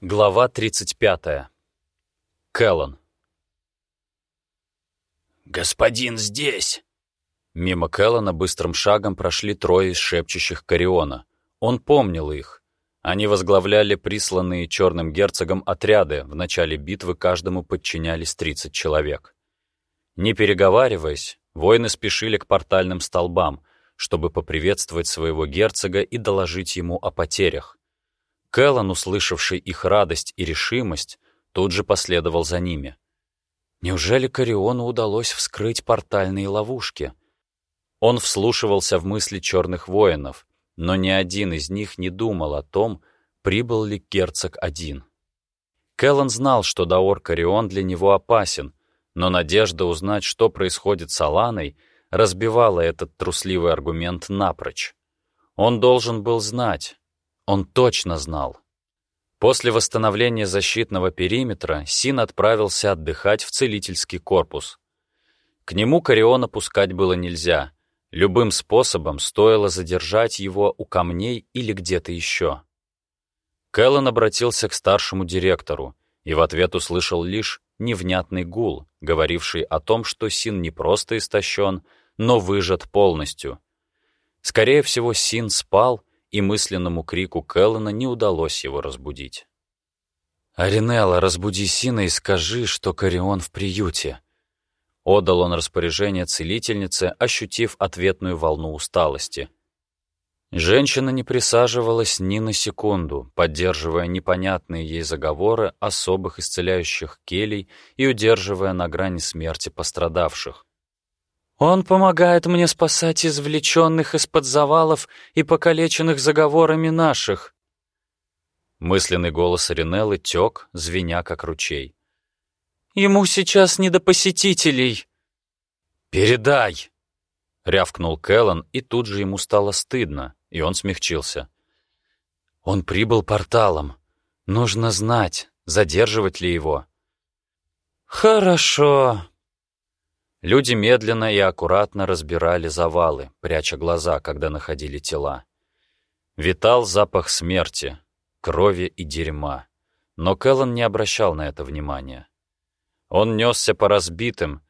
Глава 35. Кэллон. «Господин здесь!» Мимо Кэллона быстрым шагом прошли трое из шепчущих Кариона. Он помнил их. Они возглавляли присланные черным герцогом отряды, в начале битвы каждому подчинялись 30 человек. Не переговариваясь, воины спешили к портальным столбам, чтобы поприветствовать своего герцога и доложить ему о потерях. Кэллан, услышавший их радость и решимость, тут же последовал за ними. Неужели Кориону удалось вскрыть портальные ловушки? Он вслушивался в мысли черных воинов, но ни один из них не думал о том, прибыл ли герцог один. Кэллан знал, что Даор Корион для него опасен, но надежда узнать, что происходит с Аланой, разбивала этот трусливый аргумент напрочь. Он должен был знать, он точно знал. После восстановления защитного периметра Син отправился отдыхать в целительский корпус. К нему Кориона пускать было нельзя. Любым способом стоило задержать его у камней или где-то еще. Кэллен обратился к старшему директору и в ответ услышал лишь невнятный гул, говоривший о том, что Син не просто истощен, но выжат полностью. Скорее всего, Син спал и мысленному крику Келлана не удалось его разбудить. «Аринелла, разбуди Сина и скажи, что Корион в приюте». Отдал он распоряжение целительнице, ощутив ответную волну усталости. Женщина не присаживалась ни на секунду, поддерживая непонятные ей заговоры особых исцеляющих келей и удерживая на грани смерти пострадавших. Он помогает мне спасать извлеченных из-под завалов и покалеченных заговорами наших». Мысленный голос Ринеллы тек, звеня как ручей. «Ему сейчас не до посетителей». «Передай!» — рявкнул Кэллан, и тут же ему стало стыдно, и он смягчился. «Он прибыл порталом. Нужно знать, задерживать ли его». «Хорошо», Люди медленно и аккуратно разбирали завалы, пряча глаза, когда находили тела. Витал запах смерти, крови и дерьма. Но Кэллен не обращал на это внимания. Он несся по разбитым,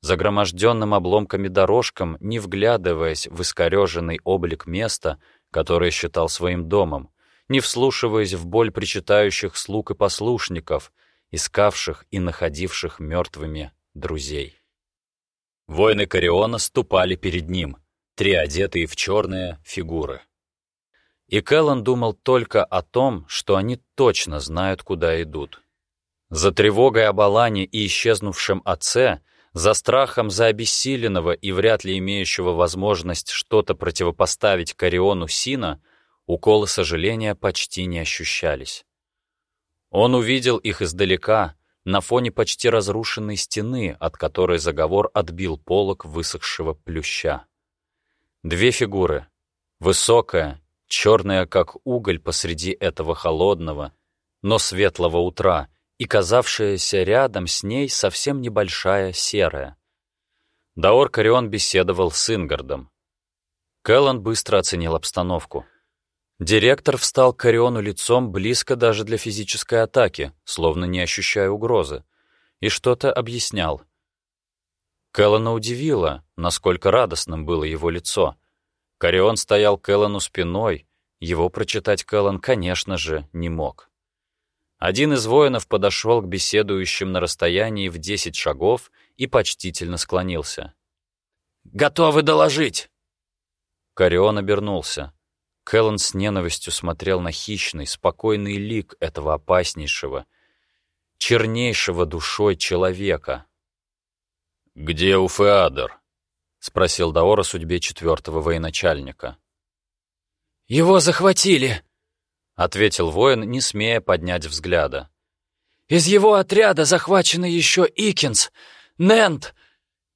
загроможденным обломками дорожкам, не вглядываясь в искореженный облик места, которое считал своим домом, не вслушиваясь в боль причитающих слуг и послушников, искавших и находивших мертвыми друзей. Воины Кориона ступали перед ним, три одетые в черные фигуры. И Кэллан думал только о том, что они точно знают, куда идут. За тревогой об Алане и исчезнувшем отце, за страхом за обессиленного и вряд ли имеющего возможность что-то противопоставить Кориону Сина, уколы сожаления почти не ощущались. Он увидел их издалека, на фоне почти разрушенной стены, от которой заговор отбил полог высохшего плюща. Две фигуры. Высокая, черная, как уголь посреди этого холодного, но светлого утра, и казавшаяся рядом с ней совсем небольшая серая. Даор Карион беседовал с Ингардом. Кэллан быстро оценил обстановку. Директор встал к Кориону лицом близко даже для физической атаки, словно не ощущая угрозы, и что-то объяснял. Кэллана удивило, насколько радостным было его лицо. Корион стоял к Эллану спиной, его прочитать Кэллан, конечно же, не мог. Один из воинов подошел к беседующим на расстоянии в десять шагов и почтительно склонился. «Готовы доложить!» Корион обернулся. Кэллен с ненавистью смотрел на хищный, спокойный лик этого опаснейшего, чернейшего душой человека. «Где Уфеадр?» — спросил Даор о судьбе четвертого военачальника. «Его захватили!» — ответил воин, не смея поднять взгляда. «Из его отряда захвачены еще Икинс, Нент,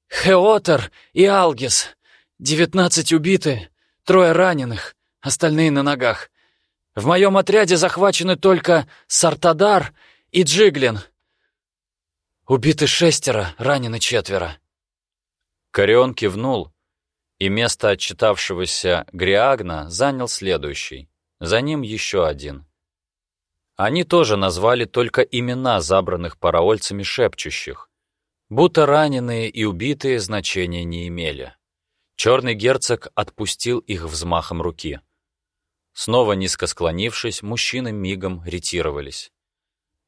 Хеотер и Алгис. Девятнадцать убиты, трое раненых остальные на ногах. В моем отряде захвачены только Сартадар и Джиглин. Убиты шестеро, ранены четверо. Корион кивнул, и место отчитавшегося Гриагна занял следующий. За ним еще один. Они тоже назвали только имена забранных параольцами шепчущих, будто раненые и убитые значения не имели. Черный герцог отпустил их взмахом руки. Снова низко склонившись, мужчины мигом ретировались.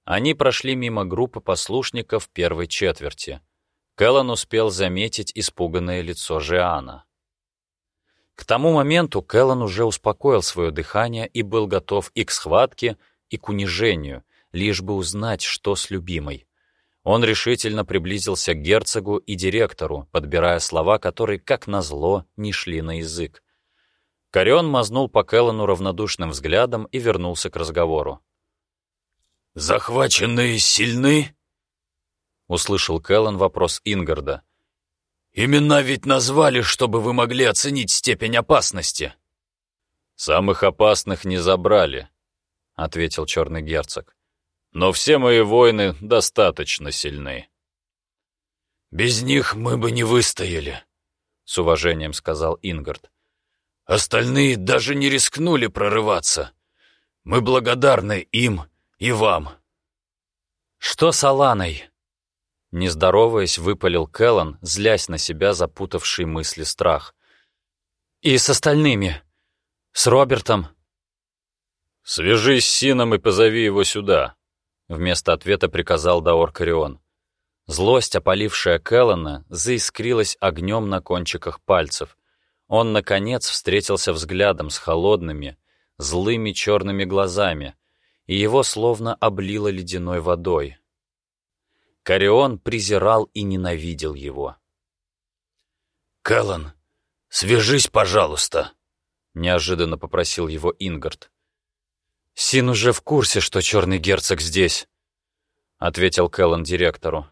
Они прошли мимо группы послушников первой четверти. Кэллен успел заметить испуганное лицо Жиана. К тому моменту Кэллен уже успокоил свое дыхание и был готов и к схватке, и к унижению, лишь бы узнать, что с любимой. Он решительно приблизился к герцогу и директору, подбирая слова, которые, как назло, не шли на язык. Корион мазнул по Кэллену равнодушным взглядом и вернулся к разговору. «Захваченные сильны?» — услышал Кэллен вопрос Ингарда. «Имена ведь назвали, чтобы вы могли оценить степень опасности». «Самых опасных не забрали», — ответил черный герцог но все мои воины достаточно сильны. «Без них мы бы не выстояли», — с уважением сказал Ингард. «Остальные даже не рискнули прорываться. Мы благодарны им и вам». «Что с Аланой?» Не здороваясь, выпалил Келлан, злясь на себя запутавший мысли страх. «И с остальными? С Робертом?» «Свяжись с Сином и позови его сюда», Вместо ответа приказал Даор Карион. Злость, опалившая Келлана, заискрилась огнем на кончиках пальцев. Он, наконец, встретился взглядом с холодными, злыми черными глазами, и его словно облило ледяной водой. Карион презирал и ненавидел его. «Келлан, свяжись, пожалуйста», — неожиданно попросил его Ингард. «Син уже в курсе, что черный герцог здесь», — ответил Кэллен директору.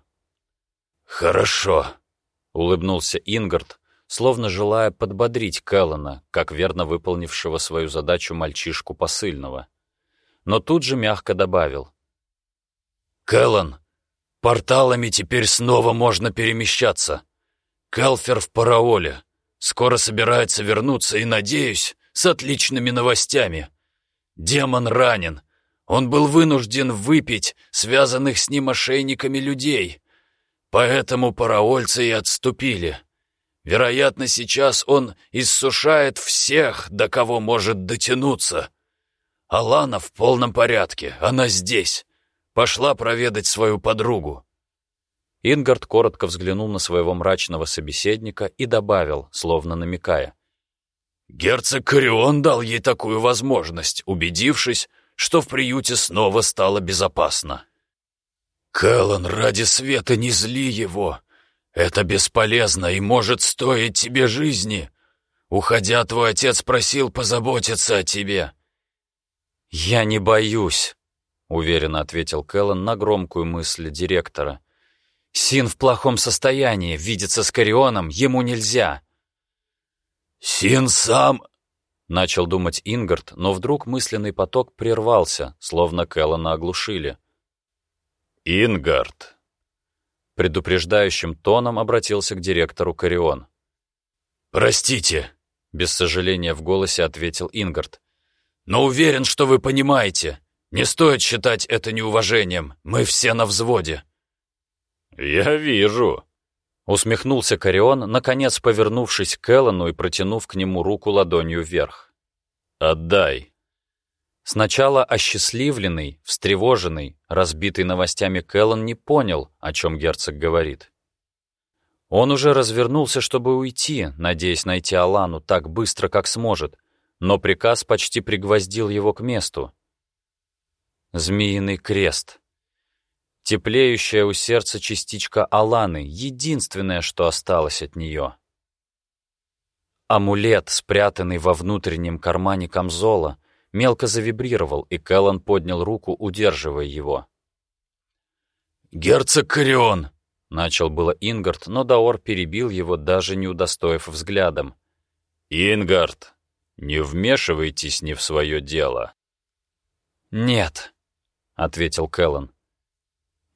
«Хорошо», — улыбнулся Ингард, словно желая подбодрить Кэллена, как верно выполнившего свою задачу мальчишку посыльного. Но тут же мягко добавил. «Кэллен, порталами теперь снова можно перемещаться. Келфер в параоле. Скоро собирается вернуться и, надеюсь, с отличными новостями». Демон ранен. Он был вынужден выпить связанных с ним ошейниками людей. Поэтому параольцы и отступили. Вероятно, сейчас он иссушает всех, до кого может дотянуться. Алана в полном порядке, она здесь. Пошла проведать свою подругу. Ингард коротко взглянул на своего мрачного собеседника и добавил, словно намекая. Герцог Корион дал ей такую возможность, убедившись, что в приюте снова стало безопасно. «Кэллон, ради света не зли его. Это бесполезно и может стоить тебе жизни. Уходя, твой отец просил позаботиться о тебе». «Я не боюсь», — уверенно ответил Кэллон на громкую мысль директора. «Син в плохом состоянии, видеться с Корионом ему нельзя». «Син сам...» — начал думать Ингард, но вдруг мысленный поток прервался, словно Кэллона оглушили. «Ингард!» Предупреждающим тоном обратился к директору Карион. «Простите», — без сожаления в голосе ответил Ингард. «Но уверен, что вы понимаете. Не стоит считать это неуважением. Мы все на взводе». «Я вижу», Усмехнулся Корион, наконец повернувшись к Эллону и протянув к нему руку ладонью вверх. «Отдай». Сначала осчастливленный, встревоженный, разбитый новостями Кэллон не понял, о чем герцог говорит. Он уже развернулся, чтобы уйти, надеясь найти Алану так быстро, как сможет, но приказ почти пригвоздил его к месту. Змеиный крест. Теплеющая у сердца частичка Аланы, единственное, что осталось от нее. Амулет, спрятанный во внутреннем кармане камзола, мелко завибрировал, и Кэллан поднял руку, удерживая его. «Герцог Корион!» — начал было Ингард, но Даор перебил его, даже не удостоив взглядом. «Ингард, не вмешивайтесь не в свое дело». «Нет», — ответил Кэллан.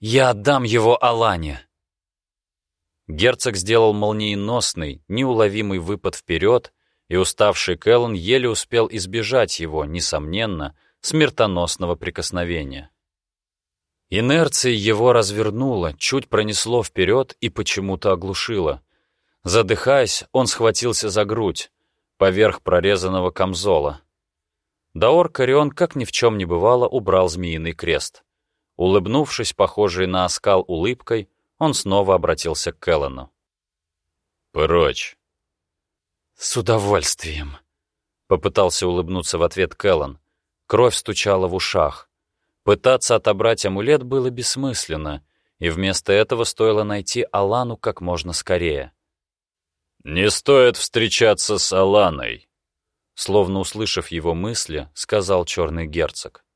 Я отдам его Алане!» Герцог сделал молниеносный, неуловимый выпад вперед, и уставший Кэллен еле успел избежать его, несомненно, смертоносного прикосновения. Инерция его развернула, чуть пронесло вперед и почему-то оглушило. Задыхаясь, он схватился за грудь, поверх прорезанного камзола. Даор Карион, как ни в чем не бывало, убрал змеиный крест. Улыбнувшись, похожей на оскал улыбкой, он снова обратился к Келлену. «Прочь!» «С удовольствием!» — попытался улыбнуться в ответ Келлен. Кровь стучала в ушах. Пытаться отобрать амулет было бессмысленно, и вместо этого стоило найти Алану как можно скорее. «Не стоит встречаться с Аланой», — словно услышав его мысли, сказал черный герцог.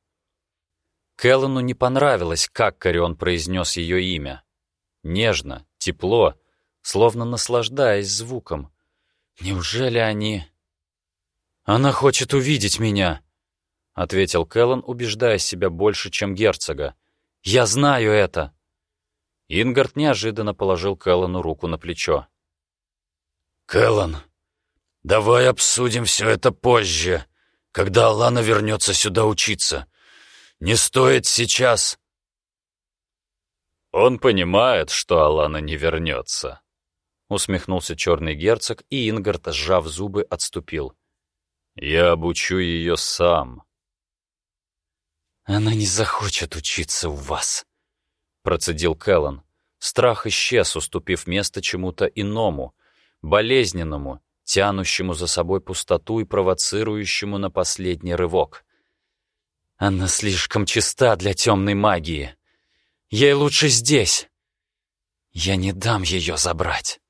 Келлену не понравилось, как Корион произнес ее имя. Нежно, тепло, словно наслаждаясь звуком. Неужели они... «Она хочет увидеть меня», — ответил Келлен, убеждая себя больше, чем герцога. «Я знаю это!» Ингард неожиданно положил Келлену руку на плечо. «Кэллан, давай обсудим все это позже, когда Алана вернется сюда учиться. Не стоит сейчас». «Он понимает, что Алана не вернется», — усмехнулся черный герцог, и Ингард, сжав зубы, отступил. «Я обучу ее сам». «Она не захочет учиться у вас», — процедил Кэллан. Страх исчез, уступив место чему-то иному, болезненному, тянущему за собой пустоту и провоцирующему на последний рывок. Она слишком чиста для темной магии. Ей лучше здесь. Я не дам ее забрать.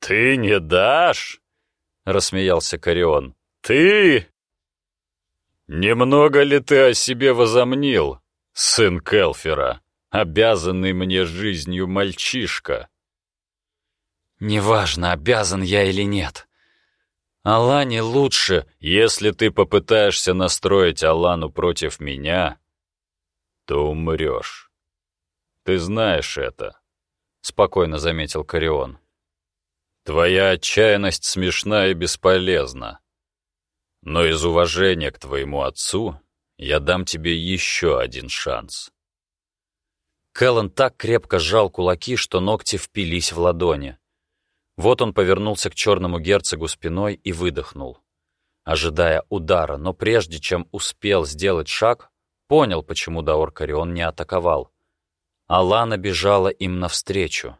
«Ты не дашь?» — рассмеялся Корион. «Ты? Немного ли ты о себе возомнил, сын Келфера, обязанный мне жизнью мальчишка?» Неважно, обязан я или нет. Алане лучше, если ты попытаешься настроить Алану против меня, то умрешь. Ты знаешь это, — спокойно заметил Корион. Твоя отчаянность смешна и бесполезна. Но из уважения к твоему отцу я дам тебе еще один шанс. Кэллен так крепко сжал кулаки, что ногти впились в ладони. Вот он повернулся к черному герцогу спиной и выдохнул, ожидая удара, но прежде чем успел сделать шаг, понял, почему Даор Карион не атаковал. Алана бежала им навстречу.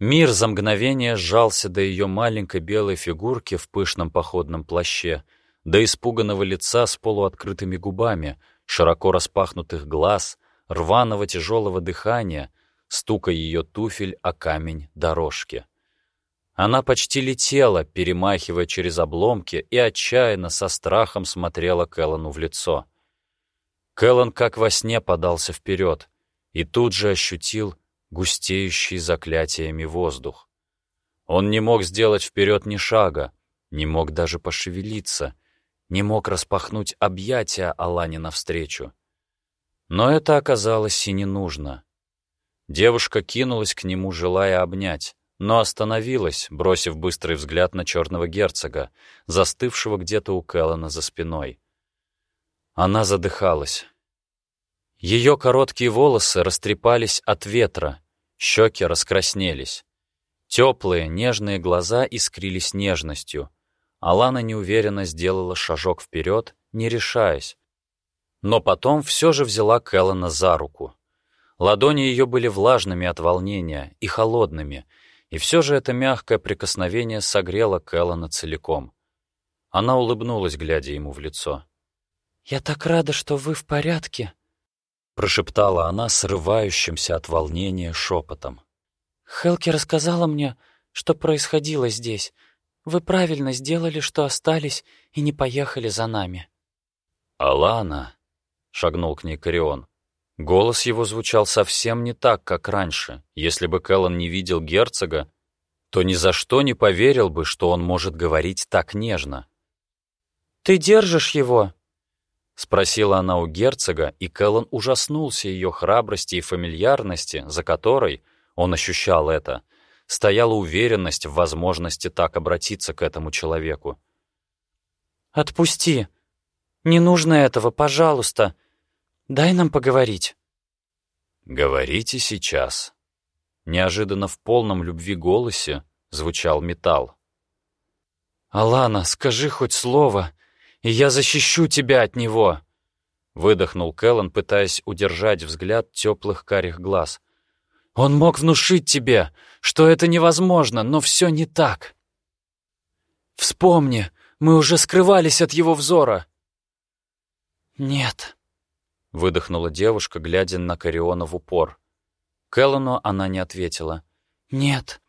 Мир за мгновение сжался до ее маленькой белой фигурки в пышном походном плаще, до испуганного лица с полуоткрытыми губами, широко распахнутых глаз, рваного тяжелого дыхания, стука ее туфель о камень дорожки. Она почти летела, перемахивая через обломки, и отчаянно со страхом смотрела Кэллану в лицо. Кэллан как во сне подался вперед и тут же ощутил густеющий заклятиями воздух. Он не мог сделать вперед ни шага, не мог даже пошевелиться, не мог распахнуть объятия Алане навстречу. Но это оказалось и не нужно. Девушка кинулась к нему, желая обнять но остановилась, бросив быстрый взгляд на черного герцога, застывшего где-то у Келлана за спиной. Она задыхалась. Ее короткие волосы растрепались от ветра, щеки раскраснелись. Теплые, нежные глаза искрились нежностью. Алана неуверенно сделала шажок вперед, не решаясь. Но потом все же взяла Келлана за руку. Ладони ее были влажными от волнения и холодными — и все же это мягкое прикосновение согрело Кэллана целиком. Она улыбнулась, глядя ему в лицо. «Я так рада, что вы в порядке», — прошептала она срывающимся от волнения шепотом. «Хелки рассказала мне, что происходило здесь. Вы правильно сделали, что остались и не поехали за нами». «Алана», — шагнул к ней Корион, Голос его звучал совсем не так, как раньше. Если бы Кэллан не видел герцога, то ни за что не поверил бы, что он может говорить так нежно. «Ты держишь его?» — спросила она у герцога, и Кэллан ужаснулся ее храбрости и фамильярности, за которой, он ощущал это, стояла уверенность в возможности так обратиться к этому человеку. «Отпусти!» Не нужно этого, пожалуйста. Дай нам поговорить». «Говорите сейчас». Неожиданно в полном любви голосе звучал металл. «Алана, скажи хоть слово, я защищу тебя от него!» Выдохнул Кэллен, пытаясь удержать взгляд теплых карих глаз. «Он мог внушить тебе, что это невозможно, но все не так. Вспомни, мы уже скрывались от его взора!» «Нет», — выдохнула девушка, глядя на Кариона в упор. Кэллену она не ответила. «Нет,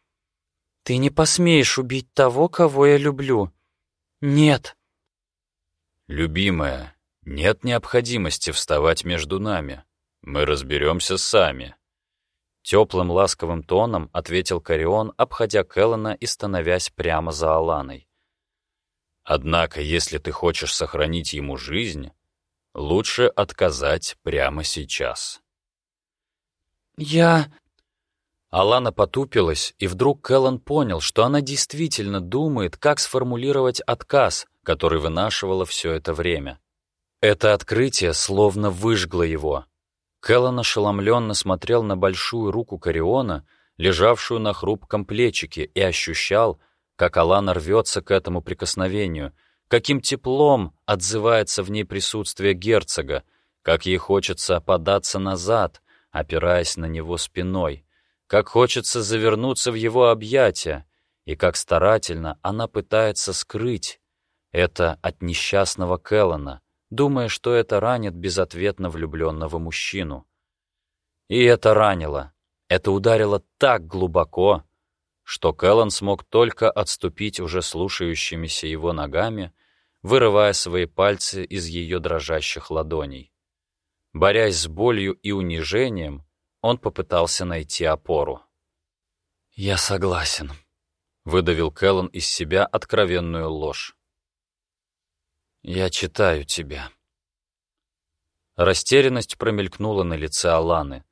ты не посмеешь убить того, кого я люблю. Нет». «Любимая, нет необходимости вставать между нами. Мы разберемся сами». Теплым ласковым тоном ответил Карион, обходя Кэллена и становясь прямо за Аланой. «Однако, если ты хочешь сохранить ему жизнь, лучше отказать прямо сейчас». «Я...» Алана потупилась, и вдруг Кэллен понял, что она действительно думает, как сформулировать отказ, который вынашивала все это время. Это открытие словно выжгло его. Кэллен ошеломленно смотрел на большую руку Кариона, лежавшую на хрупком плечике, и ощущал, как Алана рвется к этому прикосновению, каким теплом отзывается в ней присутствие герцога, как ей хочется податься назад, опираясь на него спиной — как хочется завернуться в его объятия, и как старательно она пытается скрыть это от несчастного Келлана, думая, что это ранит безответно влюбленного мужчину. И это ранило, это ударило так глубоко, что Келлан смог только отступить уже слушающимися его ногами, вырывая свои пальцы из ее дрожащих ладоней. Борясь с болью и унижением, он попытался найти опору. «Я согласен», — выдавил Кэллон из себя откровенную ложь. «Я читаю тебя». Растерянность промелькнула на лице Аланы,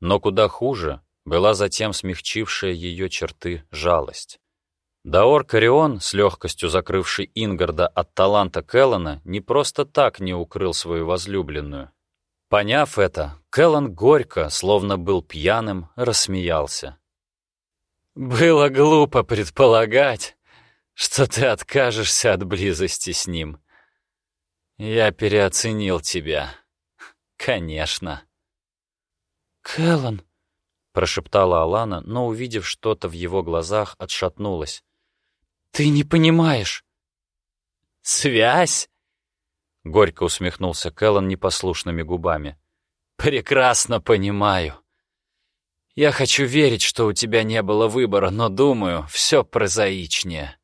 но куда хуже была затем смягчившая ее черты жалость. Даор Карион, с легкостью закрывший Ингарда от таланта Келлана, не просто так не укрыл свою возлюбленную. Поняв это, Кэллан горько, словно был пьяным, рассмеялся. «Было глупо предполагать, что ты откажешься от близости с ним. Я переоценил тебя. Конечно». «Кэллан», — прошептала Алана, но, увидев что-то в его глазах, отшатнулась. «Ты не понимаешь». «Связь?» Горько усмехнулся Кэллан непослушными губами. «Прекрасно понимаю. Я хочу верить, что у тебя не было выбора, но думаю, все прозаичнее.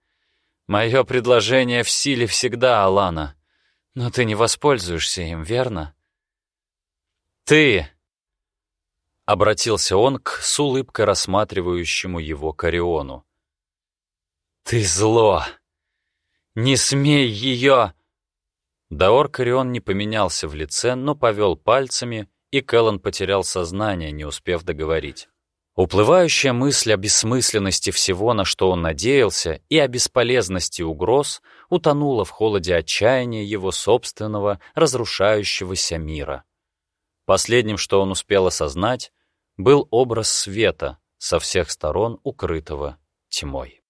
Мое предложение в силе всегда, Алана, но ты не воспользуешься им, верно?» «Ты!» — обратился он к с улыбкой рассматривающему его Кариону. «Ты зло! Не смей ее...» Даор Карион не поменялся в лице, но повел пальцами, и Кэллен потерял сознание, не успев договорить. Уплывающая мысль о бессмысленности всего, на что он надеялся, и о бесполезности угроз утонула в холоде отчаяния его собственного разрушающегося мира. Последним, что он успел осознать, был образ света, со всех сторон укрытого тьмой.